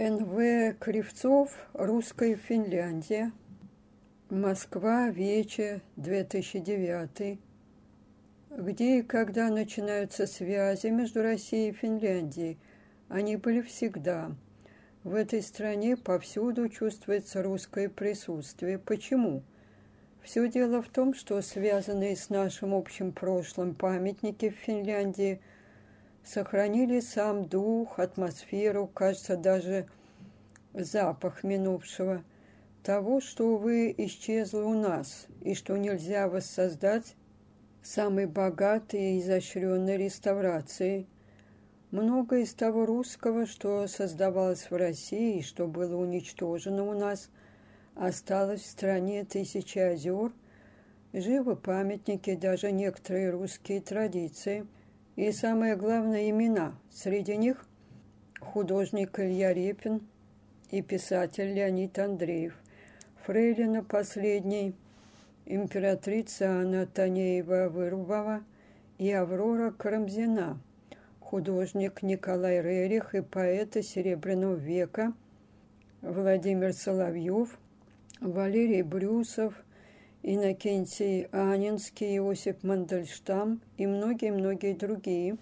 Н.В. Кривцов, Русская Финляндия. Москва, Вече, 2009. Где и когда начинаются связи между Россией и Финляндией? Они были всегда. В этой стране повсюду чувствуется русское присутствие. Почему? Все дело в том, что связанные с нашим общим прошлым памятники в Финляндии сохранили сам дух, атмосферу, кажется, даже запах минувшего – того, что, увы, исчезло у нас, и что нельзя воссоздать самой богатой и изощренной реставрацией. Многое из того русского, что создавалось в России и что было уничтожено у нас, осталось в стране Тысячи озер, живы памятники, даже некоторые русские традиции, и самое главное – имена. Среди них художник Илья Репин и писатель Леонид Андреев – фрейлина последней, императрица Анна Танеева-Вырубова и Аврора Карамзина, художник Николай Рерих и поэты Серебряного века Владимир Соловьев, Валерий Брюсов, Иннокентий Анинский, Иосиф Мандельштам и многие-многие другие.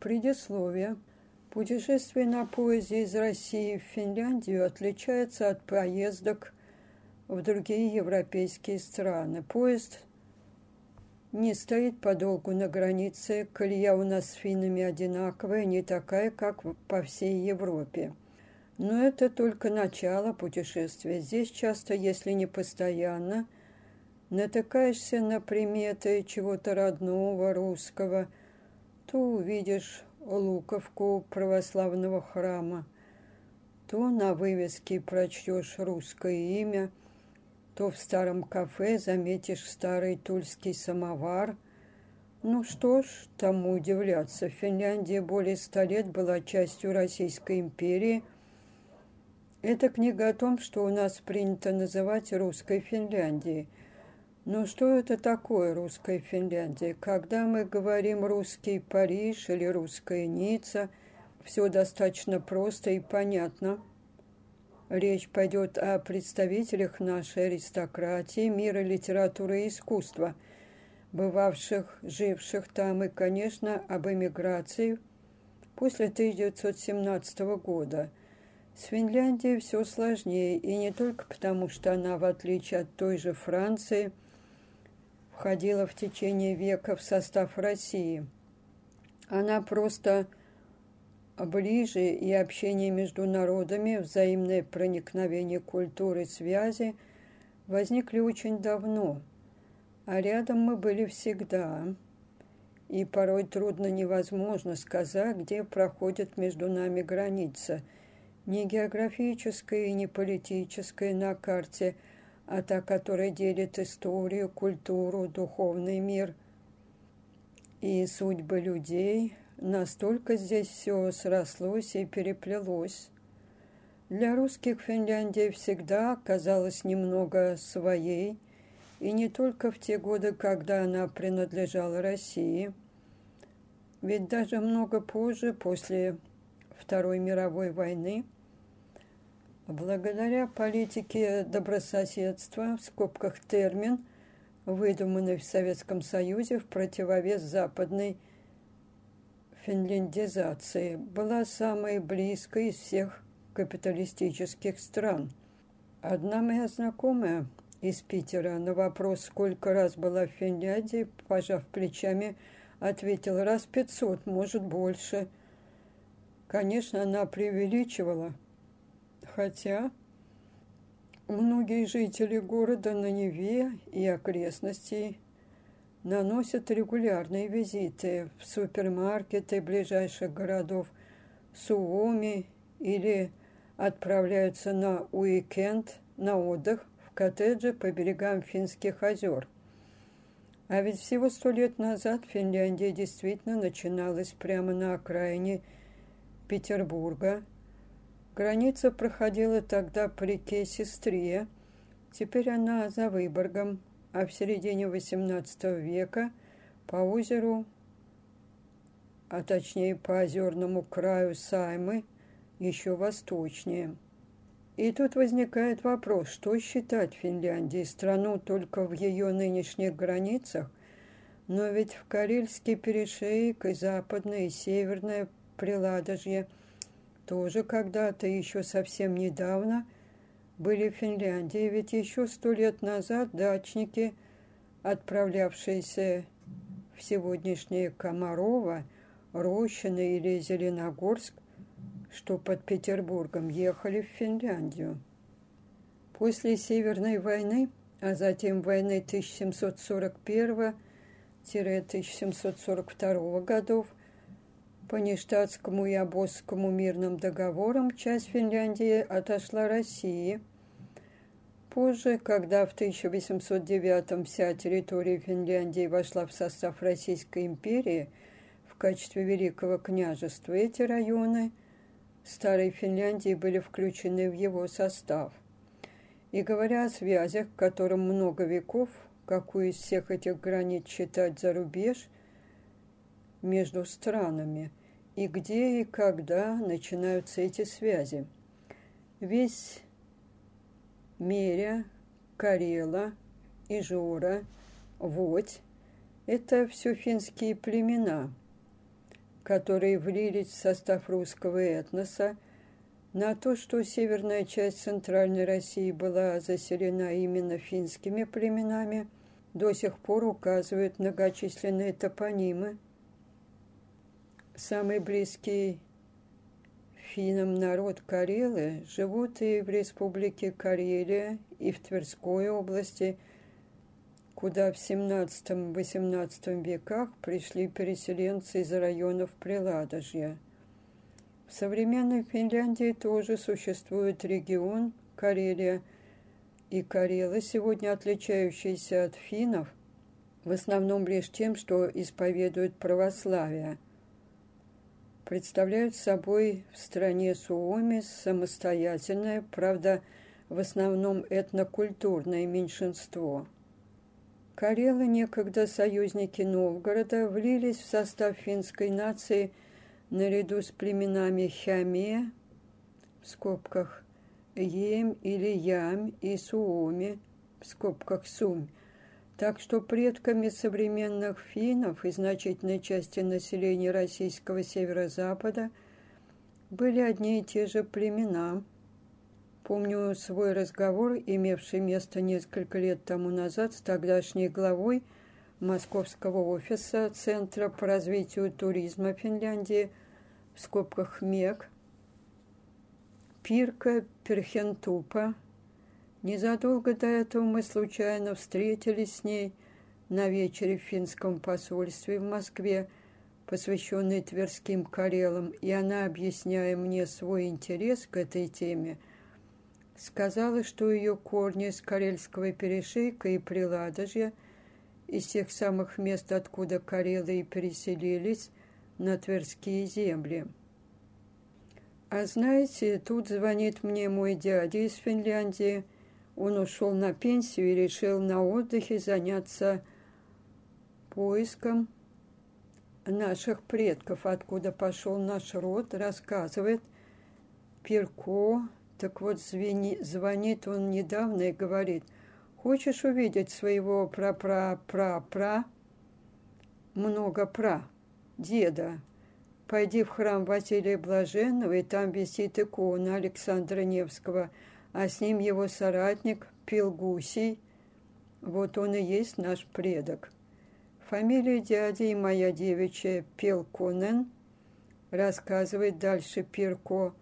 Предисловие. Путешествие на поезде из России в Финляндию отличается от поездок в другие европейские страны. Поезд не стоит подолгу на границе, колея у нас с финнами одинаковая, не такая, как по всей Европе. Но это только начало путешествия. Здесь часто, если не постоянно, натыкаешься на приметы чего-то родного, русского, то увидишь луковку православного храма, то на вывеске прочтешь русское имя – то в старом кафе заметишь старый тульский самовар. Ну что ж, тому удивляться. Финляндия более ста лет была частью Российской империи. Это книга о том, что у нас принято называть русской Финляндией. Но что это такое русская Финляндия? Когда мы говорим русский Париж или русская Ницца, все достаточно просто и понятно – Речь пойдет о представителях нашей аристократии, мира литературы и искусства, бывавших, живших там, и, конечно, об эмиграции после 1917 года. С Финляндией все сложнее, и не только потому, что она, в отличие от той же Франции, входила в течение века в состав России. Она просто ближе, и общение между народами, взаимное проникновение культуры, связи возникли очень давно, а рядом мы были всегда. И порой трудно невозможно сказать, где проходит между нами граница, не географическая и не политическая на карте, а та, которая делит историю, культуру, духовный мир и судьбы людей – Настолько здесь все срослось и переплелось. Для русских Финляндия всегда казалась немного своей, и не только в те годы, когда она принадлежала России. Ведь даже много позже, после Второй мировой войны, благодаря политике добрососедства, в скобках термин, выдуманный в Советском Союзе в противовес западной финляндизации была самой близкой из всех капиталистических стран. Одна моя знакомая из Питера на вопрос, сколько раз была в Финляндии, пожав плечами, ответила раз пятьсот, может, больше. Конечно, она преувеличивала, хотя многие жители города на Неве и окрестностей наносят регулярные визиты в супермаркеты ближайших городов Суоми или отправляются на уикенд, на отдых в коттеджи по берегам Финских озер. А ведь всего сто лет назад Финляндия действительно начиналась прямо на окраине Петербурга. Граница проходила тогда по реке Сестре, теперь она за Выборгом, а в середине XVIII века по озеру, а точнее по озерному краю Саймы, еще восточнее. И тут возникает вопрос, что считать Финляндией страну только в ее нынешних границах, но ведь в Карельский перешеек и западное, и северное Приладожье тоже когда-то, еще совсем недавно, были в Финляндии, ведь еще сто лет назад дачники, отправлявшиеся в сегодняшнее Комарово, Рощино или Зеленогорск, что под Петербургом ехали в Финляндию. После Северной войны, а затем войны 1741-1742 годов, по Ништадтскому и Обозскому мирным договорам часть Финляндии отошла России. Позже, когда в 1809 вся территория Финляндии вошла в состав Российской империи в качестве Великого княжества, эти районы – старой Финляндии были включены в его состав. И говоря о связях, которым много веков, какую из всех этих границ считать за рубеж между странами, и где и когда начинаются эти связи. Весь Меря, Карела, Ижора, Водь – это все финские племена – которые влились в состав русского этноса, на то, что северная часть Центральной России была заселена именно финскими племенами, до сих пор указывают многочисленные топонимы. Самый близкий финам народ Карелы живут и в республике Карелия, и в Тверской области – куда в XVII-XVIII веках пришли переселенцы из районов Приладожья. В современной Финляндии тоже существует регион Карелия и Карелы, сегодня отличающийся от финнов, в основном лишь тем, что исповедуют православие. Представляют собой в стране Суоми самостоятельное, правда, в основном этнокультурное меньшинство – Карелы, некогда союзники Новгорода, влились в состав финской нации наряду с племенами Хяме, в скобках Ем или Ям и Суоми, в скобках Сумь. Так что предками современных финнов и значительной части населения российского северо-запада были одни и те же племена – Помню свой разговор, имевший место несколько лет тому назад с тогдашней главой московского офиса Центра по развитию туризма Финляндии, в скобках МЕК, Пирка Перхентупа. Незадолго до этого мы случайно встретились с ней на вечере в финском посольстве в Москве, посвященной Тверским Карелам, и она, объясняя мне свой интерес к этой теме, – Сказала, что ее корни с Карельского перешейка и Приладожья, из тех самых мест, откуда карелы и переселились на Тверские земли. А знаете, тут звонит мне мой дядя из Финляндии. Он ушел на пенсию и решил на отдыхе заняться поиском наших предков, откуда пошел наш род, рассказывает Пирко. Так вот, звени, звонит он недавно и говорит, хочешь увидеть своего пра-пра-пра-пра, много пра, деда, пойди в храм Василия Блаженного, и там висит икона Александра Невского, а с ним его соратник Пилгусий. Вот он и есть наш предок. Фамилия дяди и моя девичья Пилконен, рассказывает дальше Пирко,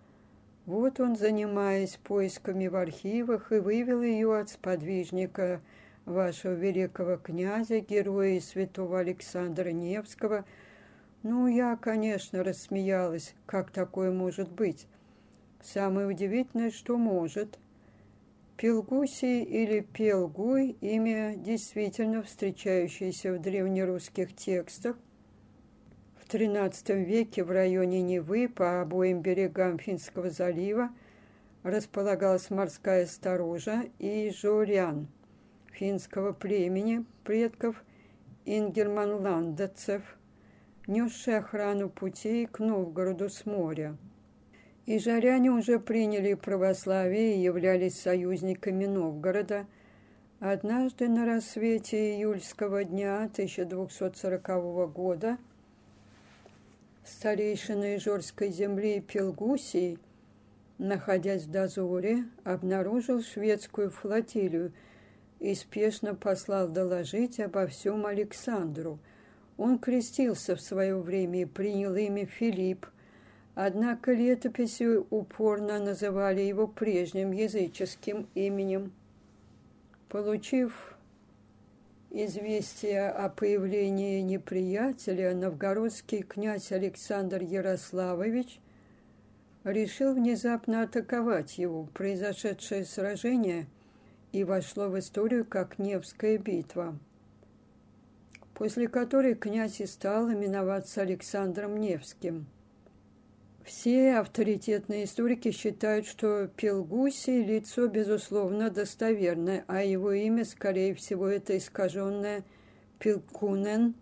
вот он, занимаясь поисками в архивах, и вывел ее от сподвижника вашего великого князя, героя святого Александра Невского. Ну, я, конечно, рассмеялась, как такое может быть. Самое удивительное, что может. Пелгусий или Пелгуй – имя, действительно встречающееся в древнерусских текстах – XIII веке в районе Невы по обоим берегам Финского залива располагалась морская сторожа и журян финского племени предков ингерманландцев, несшие охрану путей к Новгороду с моря. И жаряне уже приняли православие и являлись союзниками Новгорода. Однажды на рассвете июльского дня 1240 года старейшина Ижорской земли Пелгусий, находясь в дозоре, обнаружил шведскую флотилию и спешно послал доложить обо всем Александру. Он крестился в свое время и принял имя Филипп, однако летописи упорно называли его прежним языческим именем. Получив известие о появлении неприятеля, новгородский князь Александр Ярославович решил внезапно атаковать его. Произошедшее сражение – и вошло в историю как Невская битва, после которой князь и стал именоваться Александром Невским. Все авторитетные историки считают, что Пелгусий – лицо, безусловно, достоверное, а его имя, скорее всего, это искаженное Пилкунен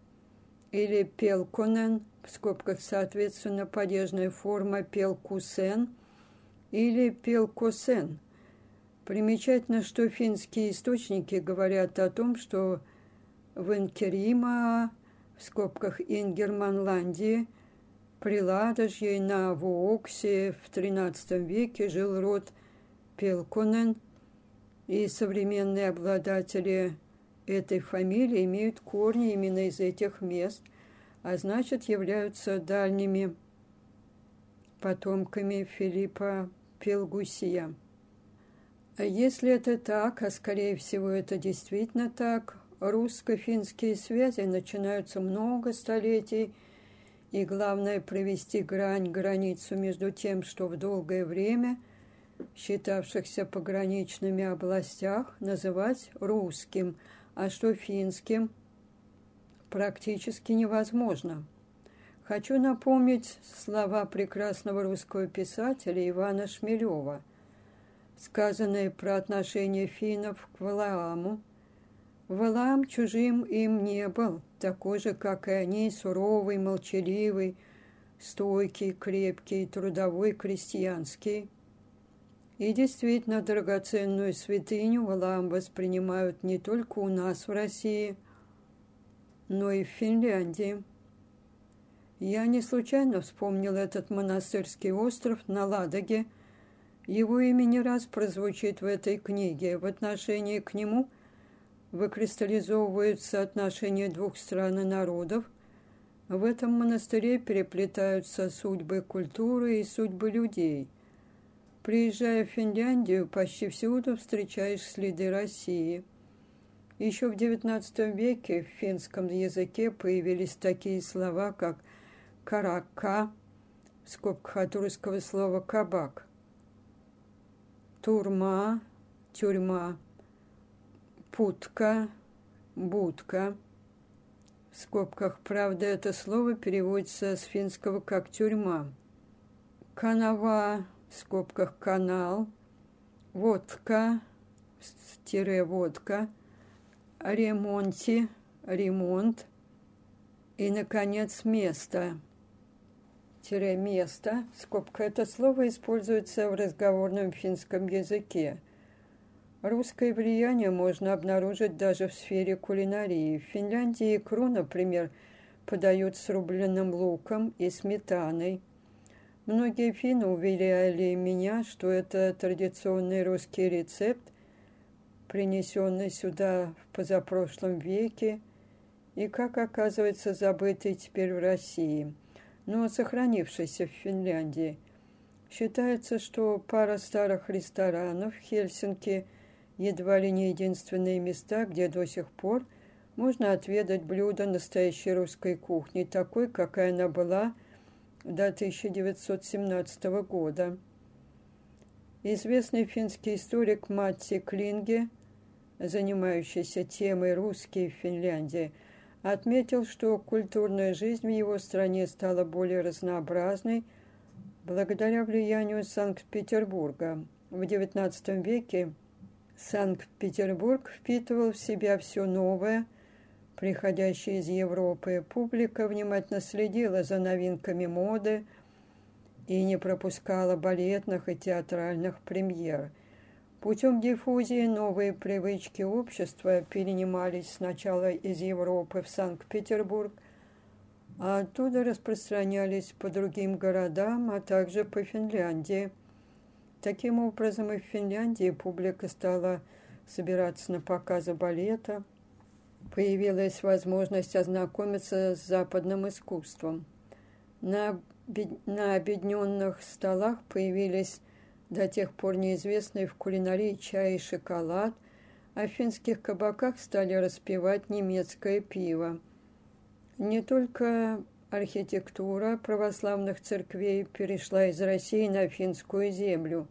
или Пелконен, в скобках, соответственно, падежная форма Пелкусен или Пелкосен – Примечательно, что финские источники говорят о том, что в Инкерима, в скобках Ингерманландии, при Ладожье на Вуоксе в XIII веке жил род Пелконен, и современные обладатели этой фамилии имеют корни именно из этих мест, а значит являются дальними потомками Филиппа Пелгусия. Если это так, а скорее всего это действительно так, русско-финские связи начинаются много столетий, и главное провести грань, границу между тем, что в долгое время считавшихся пограничными областях называть русским, а что финским практически невозможно. Хочу напомнить слова прекрасного русского писателя Ивана Шмелева – сказанное про отношение финнов к Валааму. Валаам чужим им не был, такой же, как и они, суровый, молчаливый, стойкий, крепкий, трудовой, крестьянский. И действительно, драгоценную святыню Валаам воспринимают не только у нас в России, но и в Финляндии. Я не случайно вспомнил этот монастырский остров на Ладоге – его имя не раз прозвучит в этой книге. В отношении к нему выкристаллизовываются отношения двух стран и народов. В этом монастыре переплетаются судьбы культуры и судьбы людей. Приезжая в Финляндию, почти всюду встречаешь следы России. Еще в XIX веке в финском языке появились такие слова, как «карака», в скобках от русского слова «кабак», турма, тюрьма, путка, будка. В скобках, правда, это слово переводится с финского как тюрьма. Канава, в скобках канал, водка, тире водка, ремонти, ремонт и, наконец, место – место, скобка, это слово используется в разговорном финском языке. Русское влияние можно обнаружить даже в сфере кулинарии. В Финляндии икру, например, подают с рубленным луком и сметаной. Многие финны уверяли меня, что это традиционный русский рецепт, принесенный сюда в позапрошлом веке и, как оказывается, забытый теперь в России – но сохранившийся в Финляндии. Считается, что пара старых ресторанов в Хельсинки едва ли не единственные места, где до сих пор можно отведать блюдо настоящей русской кухни, такой, какая она была до 1917 года. Известный финский историк Матти Клинге, занимающийся темой «Русские в Финляндии», отметил, что культурная жизнь в его стране стала более разнообразной благодаря влиянию Санкт-Петербурга. В XIX веке Санкт-Петербург впитывал в себя все новое, приходящее из Европы. Публика внимательно следила за новинками моды и не пропускала балетных и театральных премьер. Путем диффузии новые привычки общества перенимались сначала из Европы в Санкт-Петербург, а оттуда распространялись по другим городам, а также по Финляндии. Таким образом, и в Финляндии публика стала собираться на показы балета, появилась возможность ознакомиться с западным искусством. На, на объединенных столах появились до тех пор неизвестные в кулинарии чай и шоколад, а в финских кабаках стали распивать немецкое пиво. Не только архитектура православных церквей перешла из России на финскую землю,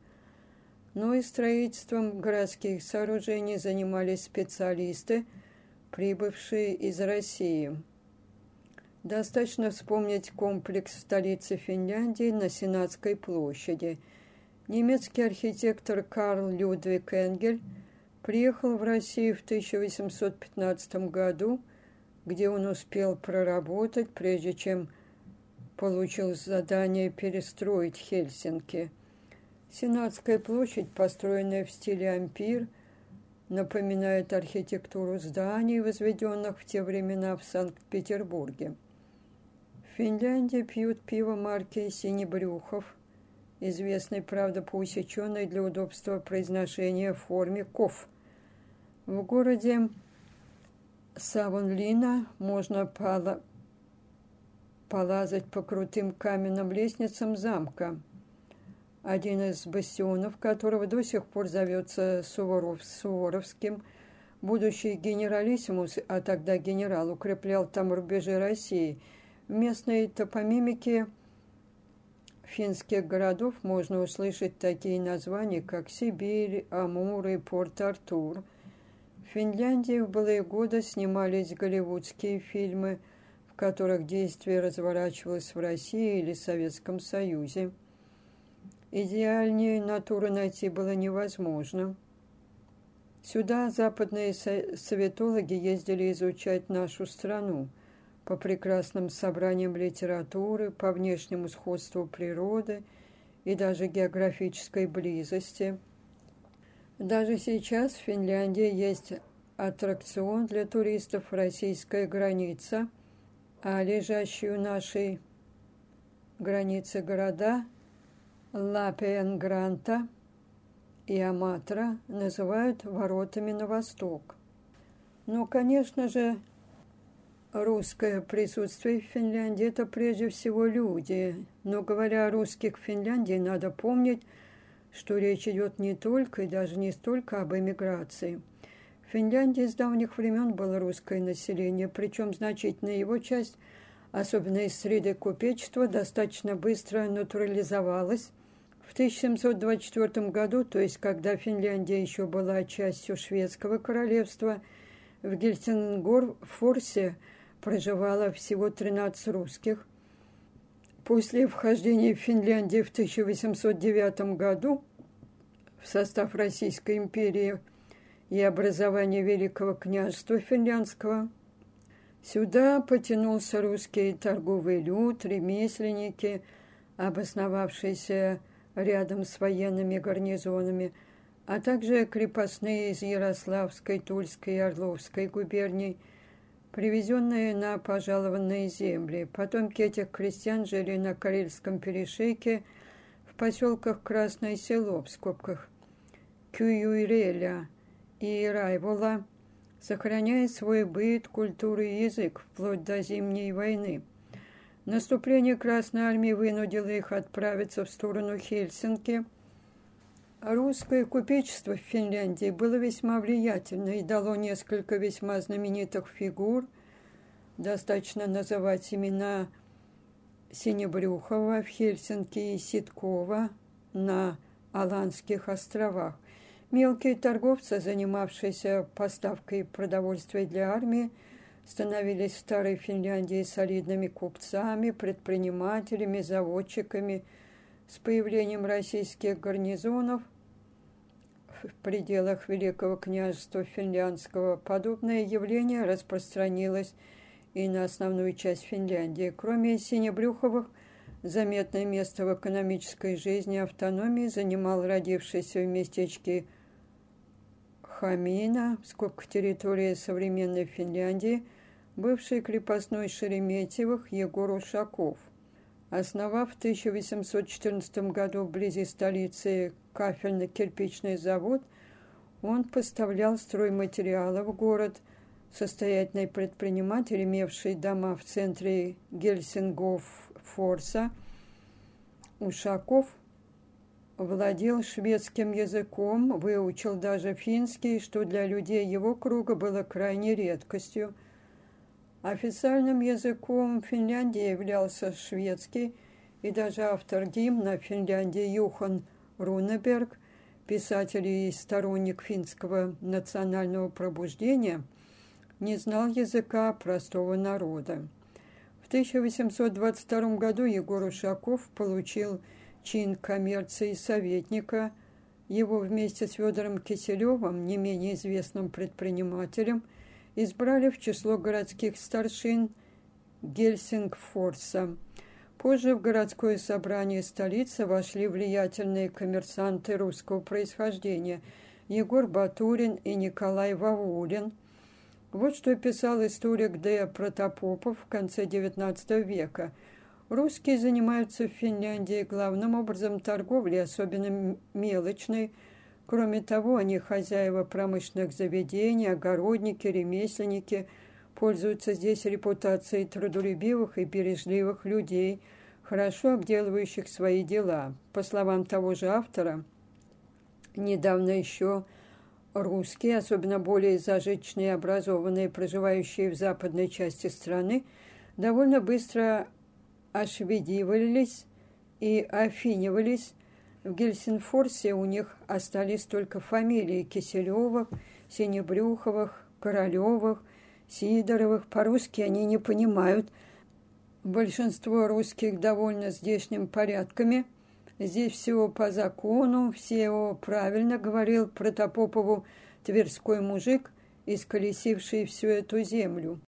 но и строительством городских сооружений занимались специалисты, прибывшие из России. Достаточно вспомнить комплекс в столице Финляндии на Сенатской площади. Немецкий архитектор Карл Людвиг Энгель приехал в Россию в 1815 году, где он успел проработать, прежде чем получил задание перестроить Хельсинки. Сенатская площадь, построенная в стиле ампир, напоминает архитектуру зданий, возведенных в те времена в Санкт-Петербурге. Финляндии пьют пиво марки «Синебрюхов», известный, правда, по усеченной для удобства произношения форме «ков». В городе Савонлина можно пола полазать по крутым каменным лестницам замка, один из бастионов которого до сих пор зовется Суворов, Суворовским. Будущий генералиссимус, а тогда генерал, укреплял там рубежи России – в местной топонимике финских городов можно услышать такие названия, как Сибирь, Амур и Порт-Артур. В Финляндии в былые годы снимались голливудские фильмы, в которых действие разворачивалось в России или Советском Союзе. Идеальнее натуры найти было невозможно. Сюда западные советологи ездили изучать нашу страну – по прекрасным собраниям литературы, по внешнему сходству природы и даже географической близости. Даже сейчас в Финляндии есть аттракцион для туристов «Российская граница», а лежащие у нашей границы города Лапенгранта и Аматра называют воротами на восток. Но, конечно же, русское присутствие в Финляндии – это прежде всего люди. Но говоря о русских в Финляндии, надо помнить, что речь идет не только и даже не столько об эмиграции. В Финляндии с давних времен было русское население, причем значительная его часть, особенно из среды купечества, достаточно быстро натурализовалась. В 1724 году, то есть когда Финляндия еще была частью шведского королевства, в Гельсингор-Форсе – проживало всего 13 русских. После вхождения в Финляндию в 1809 году в состав Российской империи и образования Великого княжества Финляндского сюда потянулся русский торговый люд, ремесленники, обосновавшиеся рядом с военными гарнизонами, а также крепостные из Ярославской, Тульской и Орловской губерний – привезенные на пожалованные земли. Потомки этих крестьян жили на Карельском перешейке в поселках Красное Село, в скобках, Кююйреля и Райвола, сохраняя свой быт, культуру и язык вплоть до Зимней войны. Наступление Красной Армии вынудило их отправиться в сторону Хельсинки – Русское купечество в Финляндии было весьма влиятельно и дало несколько весьма знаменитых фигур. Достаточно называть имена Синебрюхова в Хельсинки и Ситкова на Аланских островах. Мелкие торговцы, занимавшиеся поставкой продовольствия для армии, становились в Старой Финляндии солидными купцами, предпринимателями, заводчиками – с появлением российских гарнизонов в пределах Великого княжества Финляндского подобное явление распространилось и на основную часть Финляндии. Кроме Синебрюховых, Заметное место в экономической жизни автономии занимал родившийся в местечке Хамина, сколько территории современной Финляндии, бывший крепостной Шереметьевых Егор Ушаков. Основав в 1814 году вблизи столицы кафельно-кирпичный завод, он поставлял стройматериалы в город, состоятельный предприниматель, имевший дома в центре Гельсингов-Форса, Ушаков владел шведским языком, выучил даже финский, что для людей его круга было крайней редкостью. Официальным языком Финляндии являлся шведский, и даже автор гимна Финляндии Юхан Рунеберг, писатель и сторонник финского национального пробуждения, не знал языка простого народа. В 1822 году Егор Ушаков получил чин коммерции советника. Его вместе с Федором Киселевым, не менее известным предпринимателем, избрали в число городских старшин Гельсингфорса. Позже в городское собрание столицы вошли влиятельные коммерсанты русского происхождения Егор Батурин и Николай Вавулин. Вот что писал историк Д. Протопопов в конце XIX века – Русские занимаются в Финляндии главным образом торговлей, особенно мелочной. Кроме того, они хозяева промышленных заведений, огородники, ремесленники, пользуются здесь репутацией трудолюбивых и бережливых людей, хорошо обделывающих свои дела. По словам того же автора, недавно еще русские, особенно более зажиточные и образованные, проживающие в западной части страны, довольно быстро ошведивались и офинивались. В Гельсинфорсе у них остались только фамилии Киселевых, Синебрюховых, Королевых, Сидоровых. По-русски они не понимают. Большинство русских довольно здешним порядками. Здесь все по закону, все правильно, говорил Протопопову тверской мужик, исколесивший всю эту землю.